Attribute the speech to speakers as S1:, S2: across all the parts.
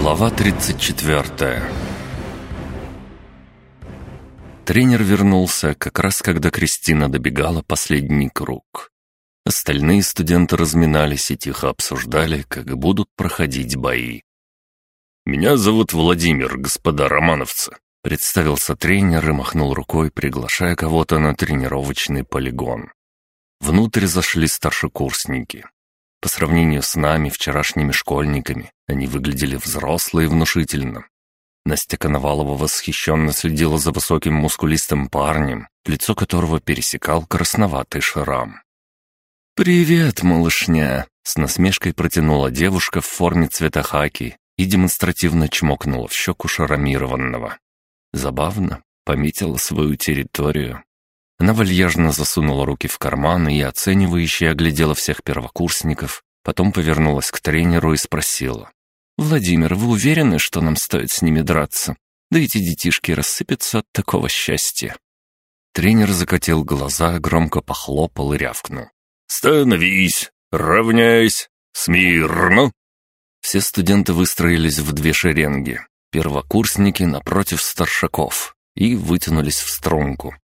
S1: Глава 34 Тренер вернулся как раз когда Кристина добегала последний круг. Остальные студенты разминались и тихо обсуждали, как будут проходить бои. «Меня зовут Владимир, господа романовцы», — представился тренер и махнул рукой, приглашая кого-то на тренировочный полигон. Внутрь зашли старшекурсники. По сравнению с нами, вчерашними школьниками, они выглядели взрослые и внушительно. Настя Коновалова восхищенно следила за высоким мускулистым парнем, лицо которого пересекал красноватый шрам. «Привет, малышня!» — с насмешкой протянула девушка в форме цвета хаки и демонстративно чмокнула в щеку шарамированного. Забавно, пометила свою территорию. Она вальяжно засунула руки в карманы и оценивающе оглядела всех первокурсников, потом повернулась к тренеру и спросила. «Владимир, вы уверены, что нам стоит с ними драться? Да эти детишки рассыпятся от такого счастья». Тренер закатил глаза, громко похлопал и рявкнул. «Становись! Равняйсь! Смирно!» Все студенты выстроились в две шеренги, первокурсники напротив старшаков, и вытянулись в струнку.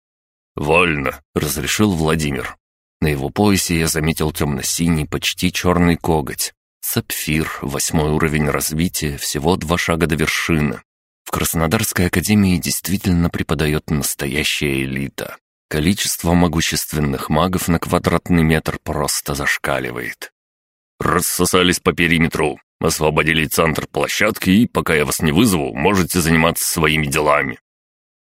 S1: «Вольно», — разрешил Владимир. На его поясе я заметил темно-синий, почти черный коготь. Сапфир, восьмой уровень развития, всего два шага до вершины. В Краснодарской академии действительно преподает настоящая элита. Количество могущественных магов на квадратный метр просто зашкаливает. «Рассосались по периметру, освободили центр площадки, и, пока я вас не вызову, можете заниматься своими делами.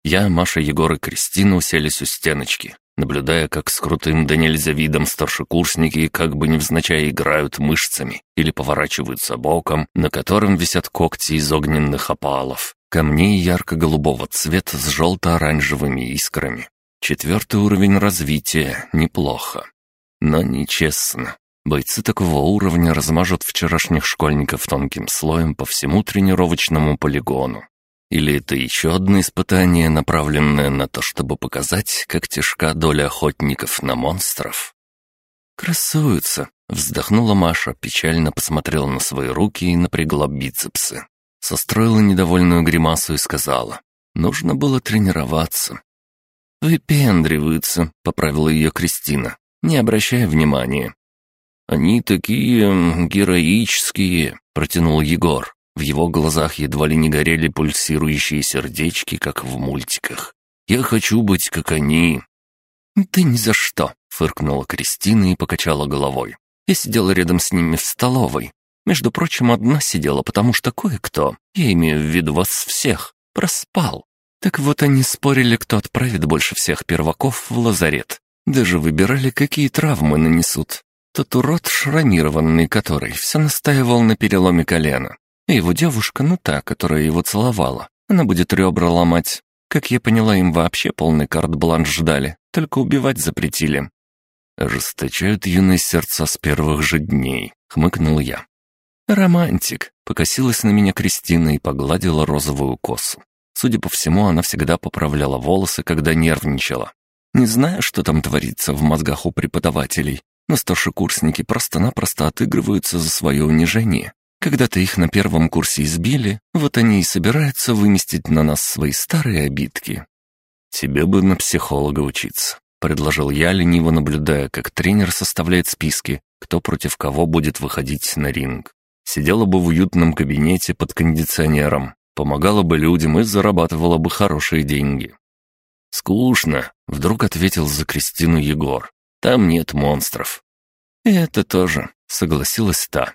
S1: Я, Маша, Егор и Кристина уселись у стеночки, наблюдая, как с крутым да нельзя видом старшекурсники как бы невзначай играют мышцами или поворачиваются боком, на котором висят когти из огненных опалов, камней ярко-голубого цвета с желто-оранжевыми искрами. Четвертый уровень развития неплохо. Но нечестно. Бойцы такого уровня размажут вчерашних школьников тонким слоем по всему тренировочному полигону. Или это еще одно испытание, направленное на то, чтобы показать, как тяжка доля охотников на монстров? «Красуются!» — вздохнула Маша, печально посмотрела на свои руки и напрягла бицепсы. Состроила недовольную гримасу и сказала, «Нужно было тренироваться». «Выпендриваются», — поправила ее Кристина, не обращая внимания. «Они такие героические», — протянул Егор. В его глазах едва ли не горели пульсирующие сердечки, как в мультиках. «Я хочу быть, как они». «Ты ни за что», — фыркнула Кристина и покачала головой. «Я сидела рядом с ними в столовой. Между прочим, одна сидела, потому что кое-кто, я имею в виду вас всех, проспал. Так вот они спорили, кто отправит больше всех перваков в лазарет. Даже выбирали, какие травмы нанесут. Тот урод шрамированный, который все настаивал на переломе колена. И его девушка, ну та, которая его целовала, она будет ребра ломать. Как я поняла, им вообще полный карт-бланш ждали, только убивать запретили. «Ожесточают юные сердца с первых же дней», — хмыкнул я. «Романтик», — покосилась на меня Кристина и погладила розовую косу. Судя по всему, она всегда поправляла волосы, когда нервничала. Не знаю, что там творится в мозгах у преподавателей, но старшекурсники просто-напросто отыгрываются за свое унижение. Когда-то их на первом курсе избили, вот они и собираются выместить на нас свои старые обидки. Тебе бы на психолога учиться, предложил я, лениво наблюдая, как тренер составляет списки, кто против кого будет выходить на ринг. Сидела бы в уютном кабинете под кондиционером, помогала бы людям и зарабатывала бы хорошие деньги. «Скучно», — вдруг ответил за Кристину Егор. «Там нет монстров». «Это тоже», — согласилась та.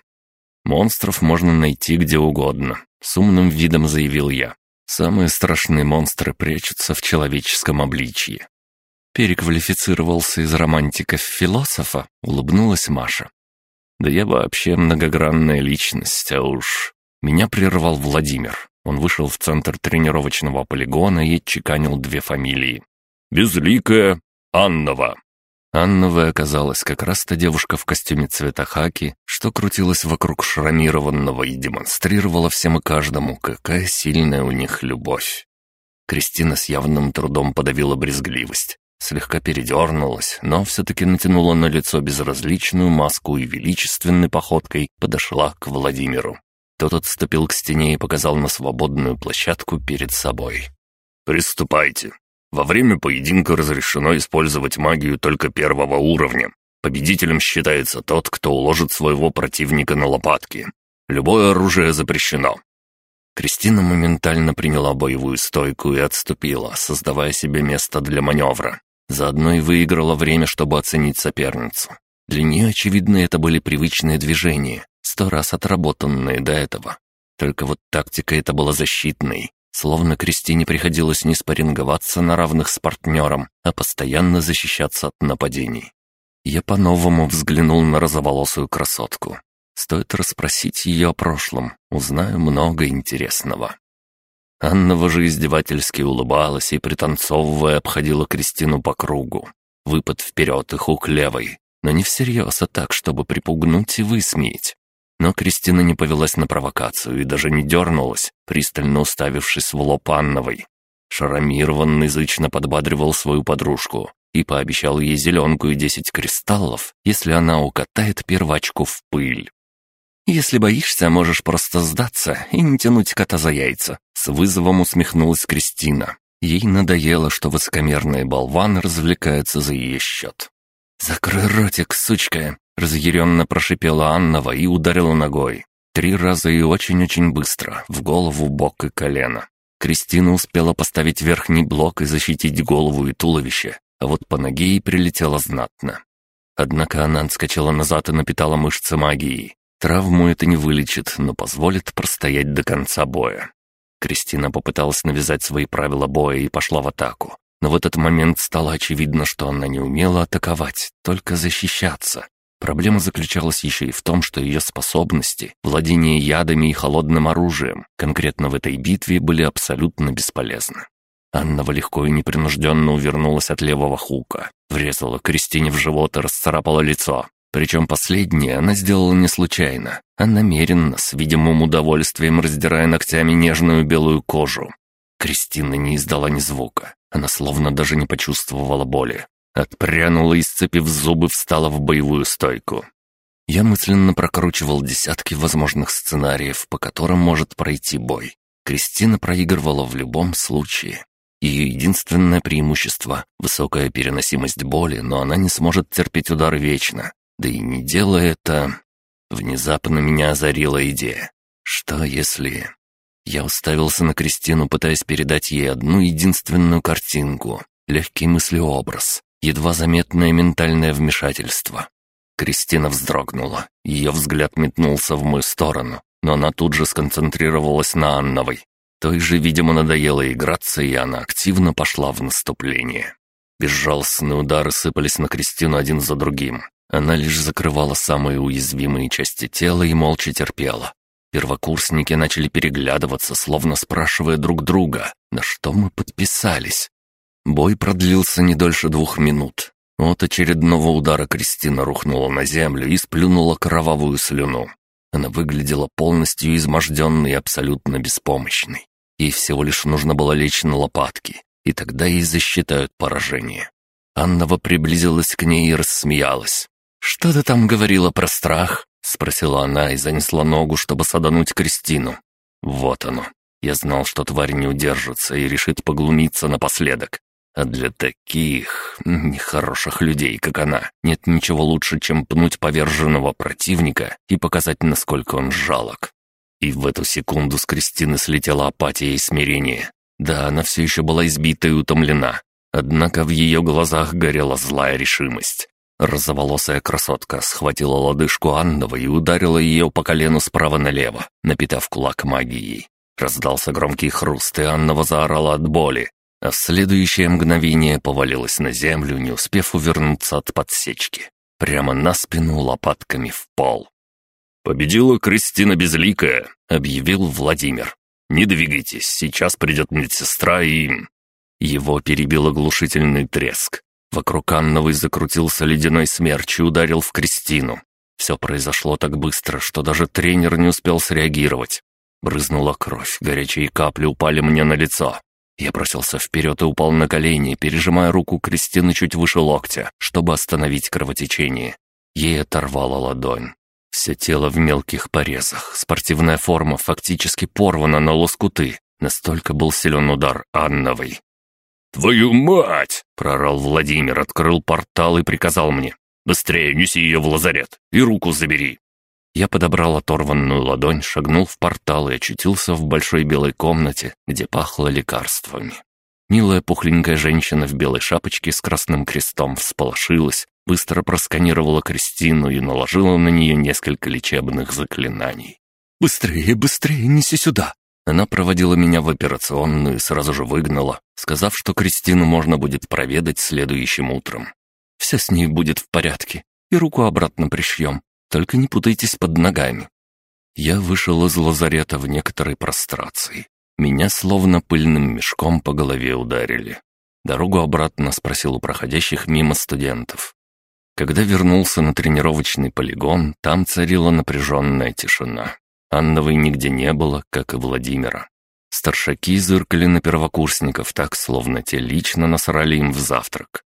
S1: «Монстров можно найти где угодно», — с умным видом заявил я. «Самые страшные монстры прячутся в человеческом обличье». Переквалифицировался из романтика в философа, улыбнулась Маша. «Да я вообще многогранная личность, а уж...» Меня прервал Владимир. Он вышел в центр тренировочного полигона и чеканил две фамилии. «Безликая Аннова». Анновой оказалась как раз та девушка в костюме цвета хаки, что крутилась вокруг шрамированного и демонстрировала всем и каждому, какая сильная у них любовь. Кристина с явным трудом подавила брезгливость, слегка передернулась, но все-таки натянула на лицо безразличную маску и величественной походкой подошла к Владимиру. Тот отступил к стене и показал на свободную площадку перед собой. «Приступайте. Во время поединка разрешено использовать магию только первого уровня. Победителем считается тот, кто уложит своего противника на лопатки. Любое оружие запрещено. Кристина моментально приняла боевую стойку и отступила, создавая себе место для маневра. Заодно и выиграла время, чтобы оценить соперницу. Для нее, очевидно, это были привычные движения, сто раз отработанные до этого. Только вот тактика эта была защитной, словно Кристине приходилось не спарринговаться на равных с партнером, а постоянно защищаться от нападений. Я по-новому взглянул на розоволосую красотку. Стоит расспросить ее о прошлом, узнаю много интересного. Анна же издевательски улыбалась и, пританцовывая, обходила Кристину по кругу. Выпад вперед и хук левой, но не всерьез, а так, чтобы припугнуть и высмеять. Но Кристина не повелась на провокацию и даже не дернулась, пристально уставившись в лоб Анновой. Шарамир язычно подбадривал свою подружку и пообещал ей зеленку и десять кристаллов, если она укатает первачку в пыль. «Если боишься, можешь просто сдаться и не тянуть кота за яйца», — с вызовом усмехнулась Кристина. Ей надоело, что высокомерные болваны развлекаются за ее счет. «Закрой ротик, сучка!» — разъяренно прошипела Аннова и ударила ногой. Три раза и очень-очень быстро, в голову, бок и колено. Кристина успела поставить верхний блок и защитить голову и туловище, а вот по ноге ей прилетело знатно. Однако она отскочила назад и напитала мышцы магией. Травму это не вылечит, но позволит простоять до конца боя. Кристина попыталась навязать свои правила боя и пошла в атаку. Но в этот момент стало очевидно, что она не умела атаковать, только защищаться. Проблема заключалась еще и в том, что ее способности, владение ядами и холодным оружием, конкретно в этой битве, были абсолютно бесполезны. Анна легко и непринужденно увернулась от левого хука, врезала Кристине в живот и расцарапала лицо. Причем последнее она сделала не случайно, а намеренно, с видимым удовольствием раздирая ногтями нежную белую кожу. Кристина не издала ни звука, она словно даже не почувствовала боли. Отпрянула и, сцепив зубы, встала в боевую стойку. Я мысленно прокручивал десятки возможных сценариев, по которым может пройти бой. Кристина проигрывала в любом случае. Ее единственное преимущество — высокая переносимость боли, но она не сможет терпеть удары вечно. Да и не делая это... Внезапно меня озарила идея. Что если... Я уставился на Кристину, пытаясь передать ей одну единственную картинку. Легкий мыслеобраз. Едва заметное ментальное вмешательство. Кристина вздрогнула. Ее взгляд метнулся в мою сторону, но она тут же сконцентрировалась на Анновой. Той же, видимо, надоело играться, и она активно пошла в наступление. Безжалостные удары сыпались на Кристину один за другим. Она лишь закрывала самые уязвимые части тела и молча терпела. Первокурсники начали переглядываться, словно спрашивая друг друга, на что мы подписались. Бой продлился не дольше двух минут. От очередного удара Кристина рухнула на землю и сплюнула кровавую слюну. Она выглядела полностью изможденной и абсолютно беспомощной. Ей всего лишь нужно было лечь на лопатки, и тогда ей засчитают поражение. Аннова приблизилась к ней и рассмеялась. «Что ты там говорила про страх?» — спросила она и занесла ногу, чтобы садануть Кристину. «Вот оно. Я знал, что тварь не удержится и решит поглумиться напоследок. А для таких нехороших людей, как она, нет ничего лучше, чем пнуть поверженного противника и показать, насколько он жалок». И в эту секунду с Кристины слетела апатия и смирение. Да, она все еще была избита и утомлена. Однако в ее глазах горела злая решимость. Розоволосая красотка схватила лодыжку Аннова и ударила ее по колену справа налево, напитав кулак магией. Раздался громкий хруст, и Аннова заорала от боли, а в следующее мгновение повалилась на землю, не успев увернуться от подсечки. Прямо на спину лопатками в пол. «Победила Кристина Безликая», — объявил Владимир. «Не двигайтесь, сейчас придет медсестра и...» Его перебил оглушительный треск. Вокруг Анновой закрутился ледяной смерч и ударил в Кристину. Все произошло так быстро, что даже тренер не успел среагировать. Брызнула кровь, горячие капли упали мне на лицо. Я бросился вперед и упал на колени, пережимая руку Кристины чуть выше локтя, чтобы остановить кровотечение. Ей оторвала ладонь. Все тело в мелких порезах, спортивная форма фактически порвана на лоскуты. Настолько был силен удар Анновой. «Твою мать!» — прорал Владимир, открыл портал и приказал мне. «Быстрее неси ее в лазарет и руку забери». Я подобрал оторванную ладонь, шагнул в портал и очутился в большой белой комнате, где пахло лекарствами. Милая пухленькая женщина в белой шапочке с красным крестом всполошилась, быстро просканировала Кристину и наложила на нее несколько лечебных заклинаний. «Быстрее, быстрее, неси сюда!» Она проводила меня в операционную и сразу же выгнала, сказав, что Кристину можно будет проведать следующим утром. Все с ней будет в порядке, и руку обратно пришьем, только не путайтесь под ногами. Я вышел из лазарета в некоторой прострации. Меня словно пыльным мешком по голове ударили. Дорогу обратно спросил у проходящих мимо студентов. Когда вернулся на тренировочный полигон, там царила напряженная тишина. Анновой нигде не было, как и Владимира. Старшаки зыркали на первокурсников так, словно те лично насрали им в завтрак.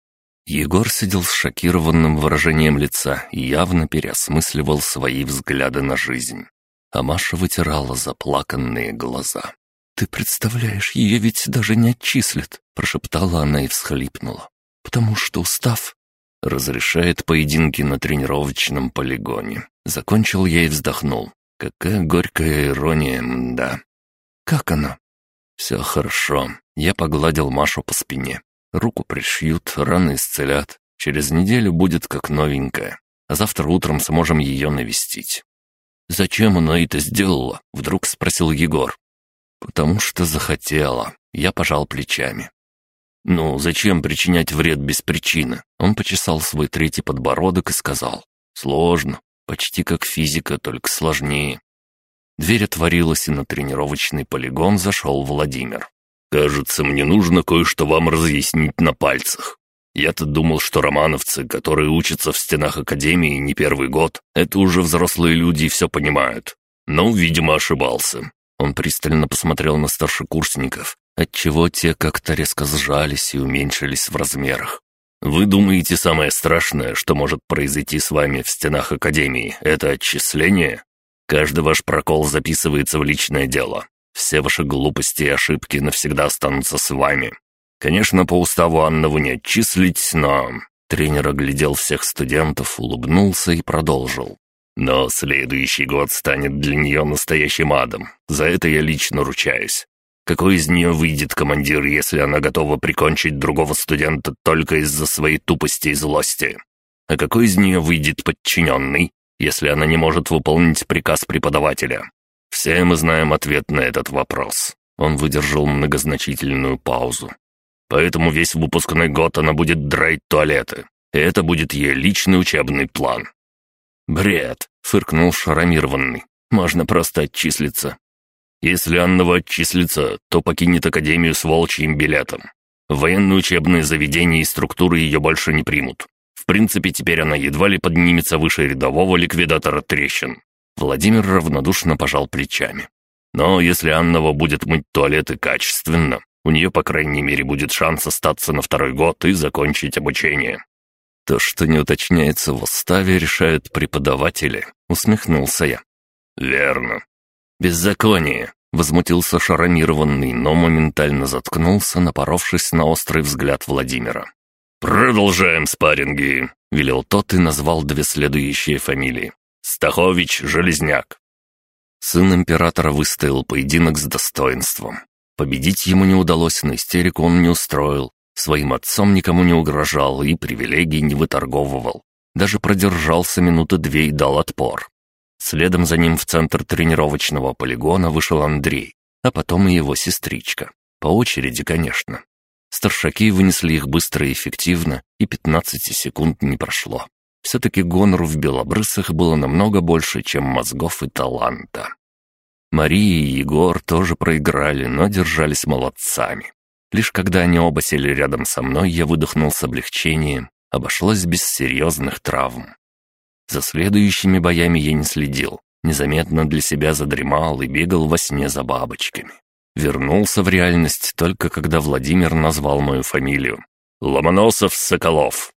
S1: Егор сидел с шокированным выражением лица и явно переосмысливал свои взгляды на жизнь. А Маша вытирала заплаканные глаза. «Ты представляешь, ее ведь даже не отчислят», — прошептала она и всхлипнула. «Потому что устав разрешает поединки на тренировочном полигоне. Закончил я и вздохнул. Какая горькая ирония, да. Как она? Все хорошо. Я погладил Машу по спине. Руку пришьют, раны исцелят. Через неделю будет как новенькая. А завтра утром сможем ее навестить. «Зачем она это сделала?» — вдруг спросил Егор. «Потому что захотела». Я пожал плечами. «Ну, зачем причинять вред без причины?» Он почесал свой третий подбородок и сказал. «Сложно. Почти как физика, только сложнее». Дверь отворилась, и на тренировочный полигон зашел Владимир. «Кажется, мне нужно кое-что вам разъяснить на пальцах. Я-то думал, что романовцы, которые учатся в стенах Академии не первый год, это уже взрослые люди и все понимают. Но, видимо, ошибался. Он пристально посмотрел на старшекурсников, отчего те как-то резко сжались и уменьшились в размерах. «Вы думаете, самое страшное, что может произойти с вами в стенах Академии, это отчисление? Каждый ваш прокол записывается в личное дело. Все ваши глупости и ошибки навсегда останутся с вами. Конечно, по уставу Аннову не отчислить, но...» Тренер оглядел всех студентов, улыбнулся и продолжил. «Но следующий год станет для нее настоящим адом. За это я лично ручаюсь. Какой из нее выйдет командир, если она готова прикончить другого студента только из-за своей тупости и злости? А какой из нее выйдет подчиненный, если она не может выполнить приказ преподавателя? Все мы знаем ответ на этот вопрос. Он выдержал многозначительную паузу. Поэтому весь выпускной год она будет драить туалеты. И это будет ее личный учебный план. «Бред!» — фыркнул шарамированный. «Можно просто отчислиться. Если Аннова отчислится, то покинет Академию с волчьим билетом. Военные учебные заведения и структуры ее больше не примут. В принципе, теперь она едва ли поднимется выше рядового ликвидатора трещин. Владимир равнодушно пожал плечами. Но если Аннова будет мыть туалеты качественно, у нее, по крайней мере, будет шанс остаться на второй год и закончить обучение. То, что не уточняется в уставе, решают преподаватели, усмехнулся я. Верно. «Беззаконие!» — возмутился шаромированный, но моментально заткнулся, напоровшись на острый взгляд Владимира. «Продолжаем спарринги!» — велел тот и назвал две следующие фамилии. «Стахович, Железняк». Сын императора выстоял поединок с достоинством. Победить ему не удалось, но истерику он не устроил. Своим отцом никому не угрожал и привилегий не выторговывал. Даже продержался минуты две и дал отпор. Следом за ним в центр тренировочного полигона вышел Андрей, а потом и его сестричка. По очереди, конечно. Старшаки вынесли их быстро и эффективно, и 15 секунд не прошло. Все-таки гонору в белобрысах было намного больше, чем мозгов и таланта. Мария и Егор тоже проиграли, но держались молодцами. Лишь когда они оба сели рядом со мной, я выдохнул с облегчением. Обошлось без серьезных травм. За следующими боями я не следил. Незаметно для себя задремал и бегал во сне за бабочками. Вернулся в реальность только когда Владимир назвал мою фамилию. Ломоносов Соколов.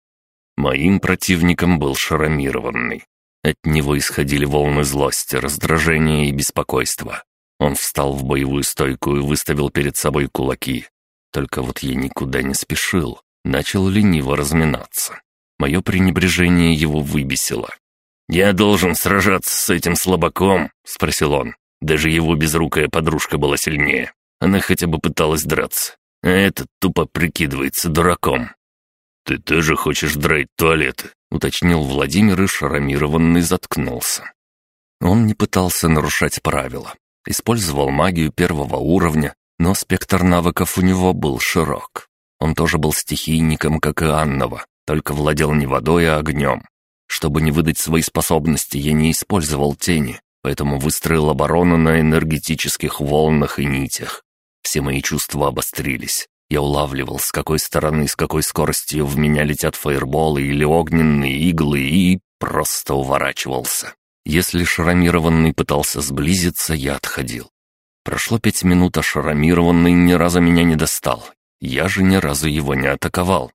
S1: Моим противником был шаромированный. От него исходили волны злости, раздражения и беспокойства. Он встал в боевую стойку и выставил перед собой кулаки. Только вот я никуда не спешил, начал лениво разминаться. Мое пренебрежение его выбесило. «Я должен сражаться с этим слабаком?» — спросил он. Даже его безрукая подружка была сильнее. Она хотя бы пыталась драться. А этот тупо прикидывается дураком. «Ты тоже хочешь драть туалеты?» — уточнил Владимир и шаромированный заткнулся. Он не пытался нарушать правила. Использовал магию первого уровня, но спектр навыков у него был широк. Он тоже был стихийником, как и Аннова, только владел не водой, а огнем. Чтобы не выдать свои способности, я не использовал тени, поэтому выстроил оборону на энергетических волнах и нитях. Все мои чувства обострились. Я улавливал, с какой стороны, с какой скоростью в меня летят фаерболы или огненные иглы, и просто уворачивался. Если шрамированный пытался сблизиться, я отходил. Прошло пять минут, а шрамированный ни разу меня не достал. Я же ни разу его не атаковал.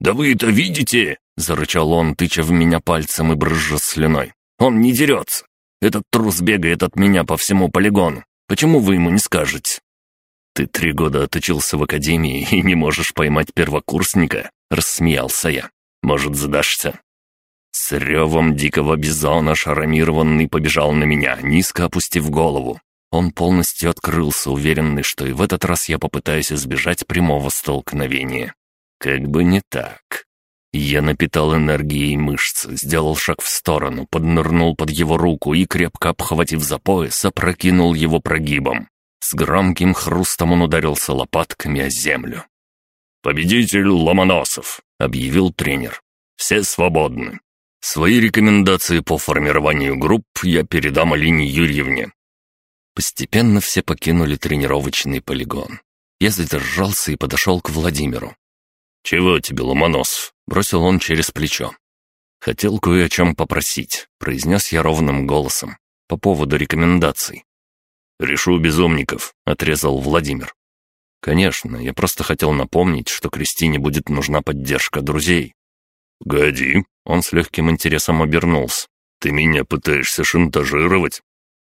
S1: «Да вы это видите?» — зарычал он, тыча в меня пальцем и брызжа слюной. «Он не дерется. Этот трус бегает от меня по всему полигону. Почему вы ему не скажете?» «Ты три года отучился в академии и не можешь поймать первокурсника?» — рассмеялся я. «Может, задашься?» С ревом дикого бизона шаромированный побежал на меня, низко опустив голову. Он полностью открылся, уверенный, что и в этот раз я попытаюсь избежать прямого столкновения. Как бы не так. Я напитал энергией мышцы, сделал шаг в сторону, поднырнул под его руку и, крепко обхватив за пояс, опрокинул его прогибом. С громким хрустом он ударился лопатками о землю. «Победитель Ломоносов», — объявил тренер. «Все свободны. Свои рекомендации по формированию групп я передам Алине Юрьевне». Постепенно все покинули тренировочный полигон. Я задержался и подошел к Владимиру. «Чего тебе, Ломоносов?» — бросил он через плечо. «Хотел кое о чем попросить», — произнес я ровным голосом, по поводу рекомендаций. «Решу безумников», — отрезал Владимир. «Конечно, я просто хотел напомнить, что Кристине будет нужна поддержка друзей». «Годи», — он с легким интересом обернулся. «Ты меня пытаешься шантажировать?»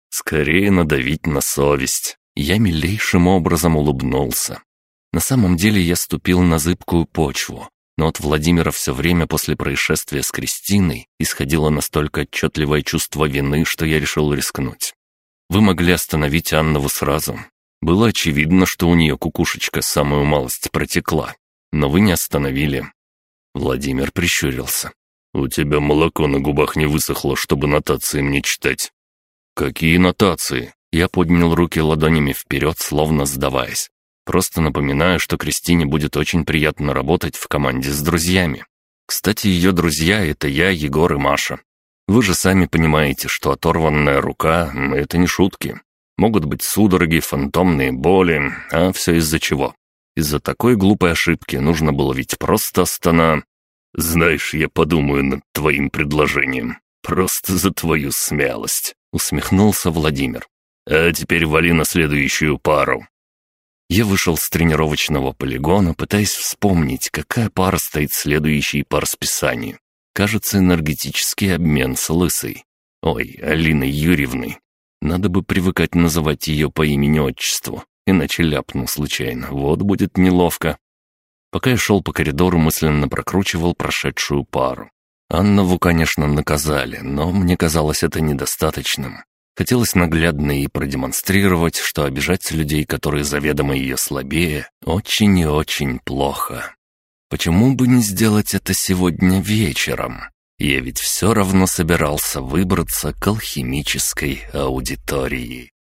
S1: «Скорее надавить на совесть». Я милейшим образом улыбнулся. На самом деле я ступил на зыбкую почву, но от Владимира все время после происшествия с Кристиной исходило настолько отчетливое чувство вины, что я решил рискнуть. Вы могли остановить Аннову сразу. Было очевидно, что у нее кукушечка самую малость протекла, но вы не остановили. Владимир прищурился. «У тебя молоко на губах не высохло, чтобы нотации мне читать». «Какие нотации?» Я поднял руки ладонями вперед, словно сдаваясь. Просто напоминаю, что Кристине будет очень приятно работать в команде с друзьями. Кстати, ее друзья — это я, Егор и Маша. Вы же сами понимаете, что оторванная рука — это не шутки. Могут быть судороги, фантомные боли, а все из-за чего? Из-за такой глупой ошибки нужно было ведь просто остана... «Знаешь, я подумаю над твоим предложением. Просто за твою смелость», — усмехнулся Владимир. «А теперь вали на следующую пару. Я вышел с тренировочного полигона, пытаясь вспомнить, какая пара стоит следующей по расписанию. Кажется, энергетический обмен с Лысой. Ой, Алиной Юрьевной. Надо бы привыкать называть ее по имени-отчеству, иначе ляпну случайно. Вот будет неловко. Пока я шел по коридору, мысленно прокручивал прошедшую пару. Аннову, конечно, наказали, но мне казалось это недостаточным. Хотелось наглядно и продемонстрировать, что обижать людей, которые заведомо ее слабее, очень и очень плохо. Почему бы не сделать это сегодня вечером? Я ведь все равно собирался выбраться к алхимической аудитории.